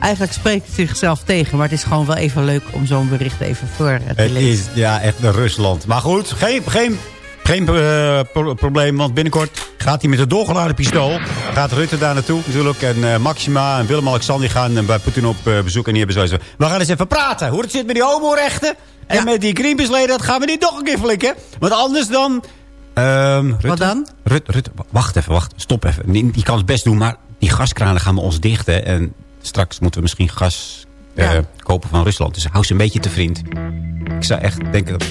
eigenlijk spreekt het zichzelf tegen. Maar het is gewoon wel even leuk om zo'n bericht even voor eh, te Het lezen. is ja, echt een Rusland. Maar goed, geen, geen, geen eh, pro- probleem. Want binnenkort gaat hij met een doorgeladen pistool. Gaat Rutte daar naartoe natuurlijk. En eh, Maxima en Willem-Alexander gaan eh, bij Poetin op bezoek. En die hebben zoiets van, we gaan eens even praten. Hoe het zit met die homorechten. En met die Greenpeace-leden, dat gaan we niet nog een keer flikken. Want anders dan... Ehm, Rutte, Wat dan? Rutte, Rutte, wacht even, wacht. Stop even. Die, die kan het best doen, maar die gaskranen gaan we ons dichten. En straks moeten we misschien gas Ja. kopen van Rusland. Dus hou ze een beetje te vriend. Ik zou echt denken, dat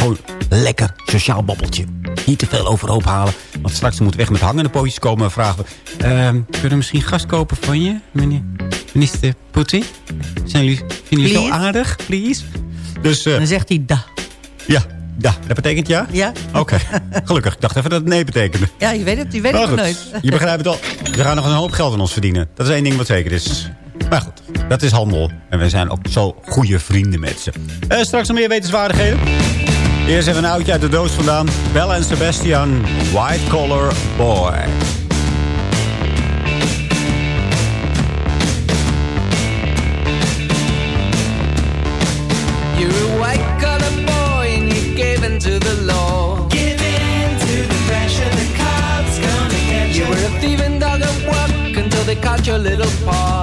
gewoon lekker sociaal babbeltje. Niet te veel overhoop halen. Want straks moeten we weg met hangende pootjes komen en vragen we... ehm, kunnen we misschien gas kopen van je, meneer minister Poetin? Zijn jullie, vinden jullie zo aardig, please? Dus eh, Dan zegt hij da. ja, ja, dat betekent ja? Ja? Oké, (laughs) gelukkig. Ik dacht even dat het nee betekende. Ja, je weet het, je weet het nooit. je (laughs) begrijpt het al. We gaan nog een hoop geld aan ons verdienen. Dat is één ding wat zeker is. Maar goed, dat is handel. En we zijn ook zo goede vrienden met ze. Eh, straks nog meer wetenswaardigheden. Eerst even een oudje uit de doos vandaan. Bella en Sebastian, White Collar Boy. You're a white collar boy and you gave in to the law. Give in to the pressure, the cops gonna get you. You were a thieving dog at work until they caught your little paw.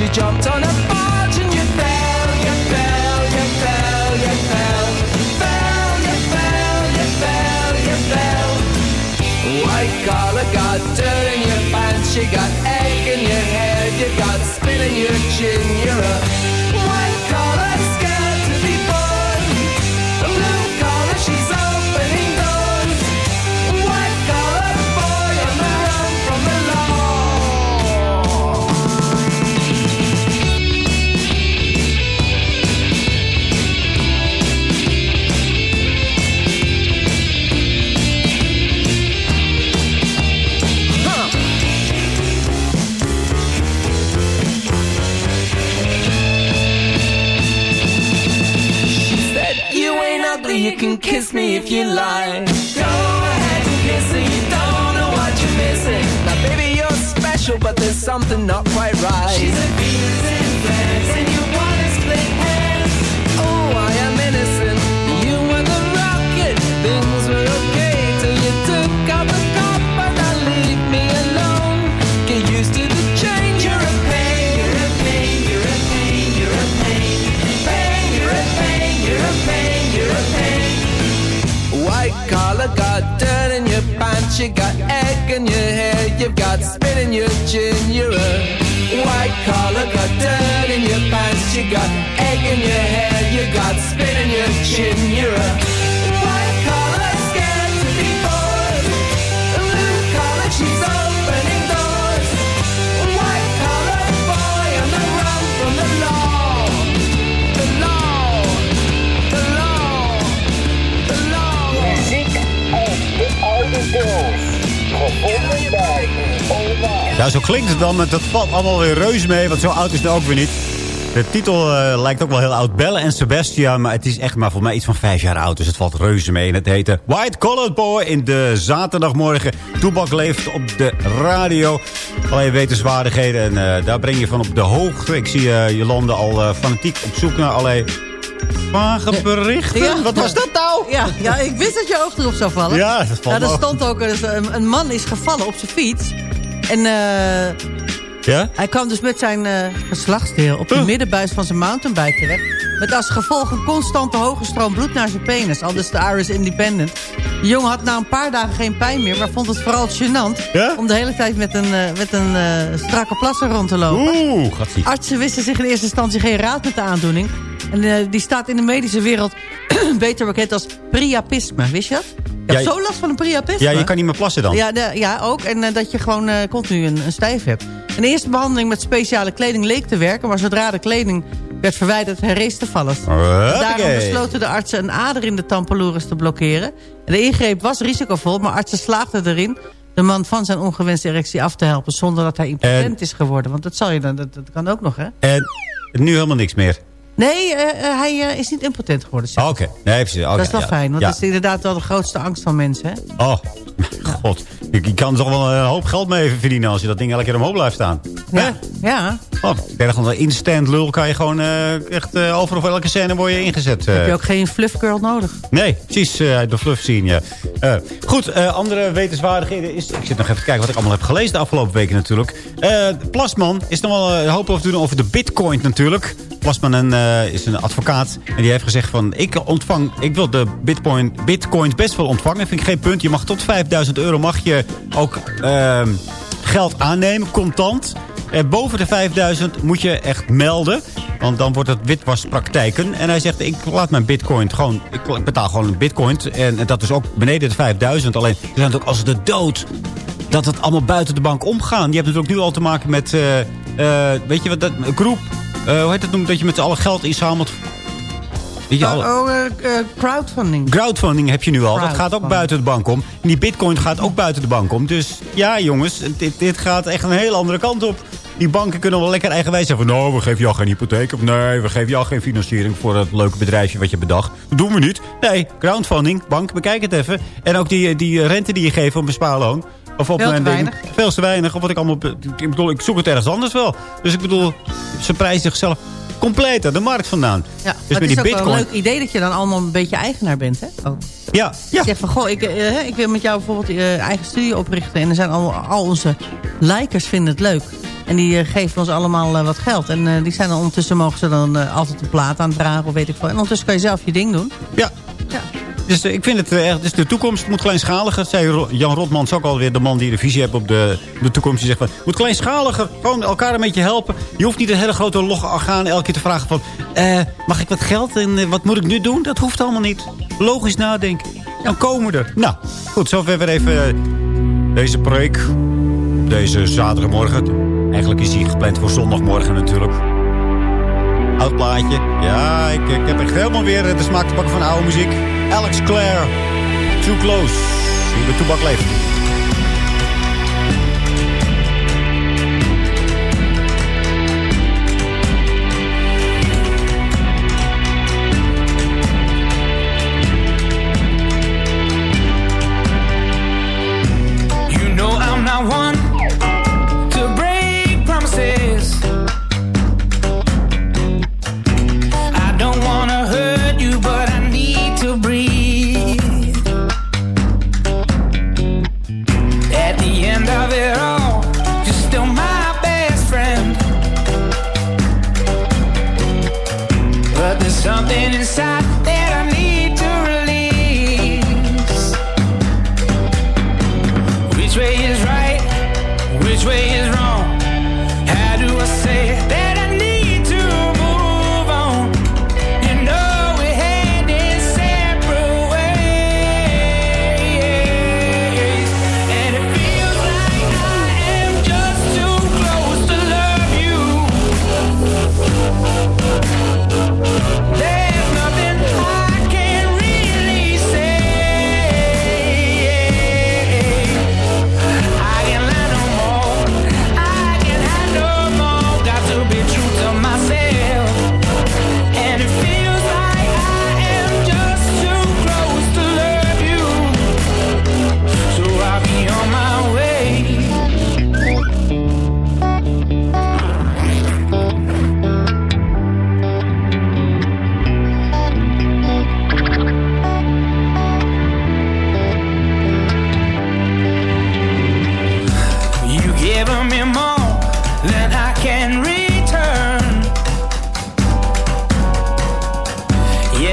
She jumped on a Ja, zo klinkt het dan. Dat valt allemaal weer reus mee, want zo oud is het ook weer niet. De titel eh, lijkt ook wel heel oud. Belle en Sebastian, maar het is echt maar voor mij iets van vijf jaar oud. Dus het valt reuze mee. En het heette White Collared Boy in de zaterdagmorgen. Toebak leeft op de radio. Allerlei wetenswaardigheden. En eh, daar breng je van op de hoogte. Ik zie eh, Jolande al fanatiek op zoek naar allerlei vage berichten. Ja. Wat was dat nou? Ja, ja, ik wist dat je oog erop zou vallen. Ja, dat valt er stond ook, een, een man is gevallen op zijn fiets. En eh, Ja? hij kwam dus met zijn eh, geslachtsdeel op de middenbuis van zijn mountainbike terecht. Met als gevolg een constante hoge stroom bloed naar zijn penis. Al dus de Irish Independent. De jongen had na een paar dagen geen pijn meer, maar vond het vooral gênant... Ja? om de hele tijd met een, eh, met een eh, strakke plasser rond te lopen. Oeh. Artsen wisten zich in eerste instantie geen raad met de aandoening. En eh, die staat in de medische wereld (clears throat) beter bekend als priapisme. Wist je dat? Je hebt Ja, zo last van een priapisme. Ja, je kan niet meer plassen dan. Ja, de- ja ook. En eh, dat je gewoon eh, continu een, een stijf hebt. Een eerste behandeling met speciale kleding leek te werken... maar zodra de kleding werd verwijderd, herrees te vallen. Daarom besloten de artsen een ader in de tampaloeris te blokkeren. En de ingreep was risicovol, maar artsen slaagden erin... de man van zijn ongewenste erectie af te helpen... zonder dat hij impotent En- is geworden. Want dat, zal je dan, dat, dat kan ook nog, hè? En nu helemaal niks meer. Nee, eh, eh, hij eh, is niet impotent geworden. Oh, Oké, nee, precies. Oké, dat is wel ja. fijn, want Ja. dat is inderdaad wel de grootste angst van mensen. Hè? Oh, (laughs) god. Je, kan toch wel een hoop geld mee verdienen als je dat ding elke keer omhoog blijft staan. Ja, ja. Oh, ik denk instant lul kan je gewoon echt uh, overal voor elke scène word je ingezet. Heb je ook geen fluff girl nodig? Nee, precies. de fluff zien, ja. Goed, andere wetenswaardigheden is... Ik zit nog even te kijken wat ik allemaal heb gelezen de afgelopen weken natuurlijk. Plasman is nog wel een hoop over te doen over de bitcoin natuurlijk. Plasman een, eh, is een advocaat en die heeft gezegd van... Ik ontvang, ik wil de bitcoin, bitcoins best wel ontvangen. vind ik geen punt. Je mag tot 5000 euro mag je ook eh, geld aannemen, contant... Eh, boven de 5000 moet je echt melden. Want dan wordt het witwaspraktijken. En hij zegt, ik laat mijn bitcoin gewoon... Ik betaal gewoon een bitcoin. En, en dat is ook beneden de 5000. Alleen, er zijn ook als de dood... dat het allemaal buiten de bank omgaan. Je hebt natuurlijk nu al te maken met... eh, weet je wat, dat, groep, eh, hoe heet het noemen, dat je met z'n allen geld inzamelt. Alle, Oh, eh, eh, crowdfunding. Crowdfunding heb je nu al. Dat gaat ook buiten de bank om. En die bitcoin gaat ook buiten de bank om. Dus ja, jongens, dit, dit gaat echt een hele andere kant op. Die banken kunnen wel lekker eigenwijs zeggen van... nou, we geven jou geen hypotheek. Of nee, we geven jou geen financiering voor dat leuke bedrijfje wat je bedacht. Dat doen we niet. Nee, crowdfunding, bank, bekijk het even. En ook die, die rente die je geeft op een spaarloon. Of op Veel te mijn ding. weinig. Veel te weinig. Of wat ik allemaal... Ik bedoel, ik zoek het ergens anders wel. Dus ik bedoel, ze prijzen zichzelf compleet uit de markt vandaan. Ja, dus met het die is ook wel een leuk idee dat je dan allemaal een beetje eigenaar bent, hè? Ook. Ja, ja. Zeg van, goh, ik, eh, ik wil met jou bijvoorbeeld je eigen studie oprichten. En er zijn al, al onze likers vinden het leuk. En die eh, geven ons allemaal eh, wat geld. En eh, die zijn dan ondertussen mogen ze dan eh, altijd een plaat aandragen of weet ik veel. En ondertussen kan je zelf je ding doen. Ja. Ja. Dus eh, ik vind het eh, echt, dus de toekomst moet kleinschaliger. Zei Jan Rotmans ook alweer, de man die de visie heeft op de, de toekomst. Die zegt van, moet kleinschaliger, gewoon elkaar een beetje helpen. Je hoeft niet een hele grote log-orgaan elke keer te vragen van... eh, mag ik wat geld en wat moet ik nu doen? Dat hoeft allemaal niet. Logisch nadenken. Dan komen er. Nou, goed, zover weer even deze preek. Deze zaterdagmorgen. Eigenlijk is die gepland voor zondagmorgen natuurlijk. Oud plaatje. Ja, ik, ik heb echt helemaal weer de smaak te pakken van oude muziek. Alex Clare. Too Close. Hier bij Toebak leeft.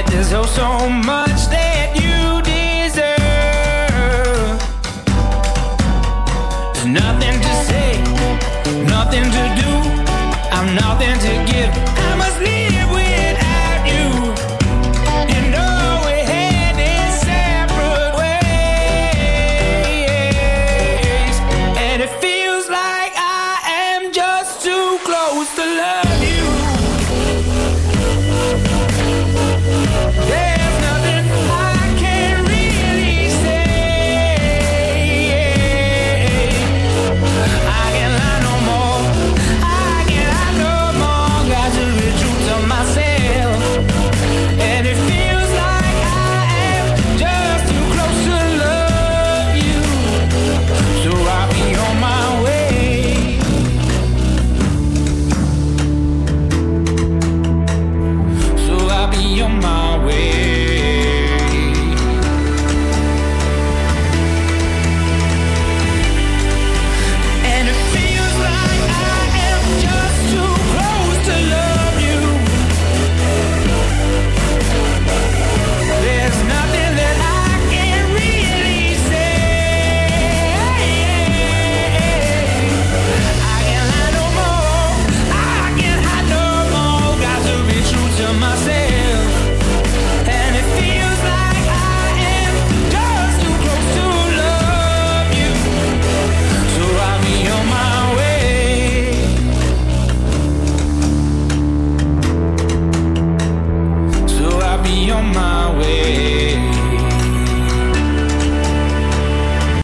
There's oh so much that you deserve. There's nothing to say, nothing to